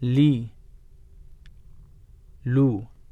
li lu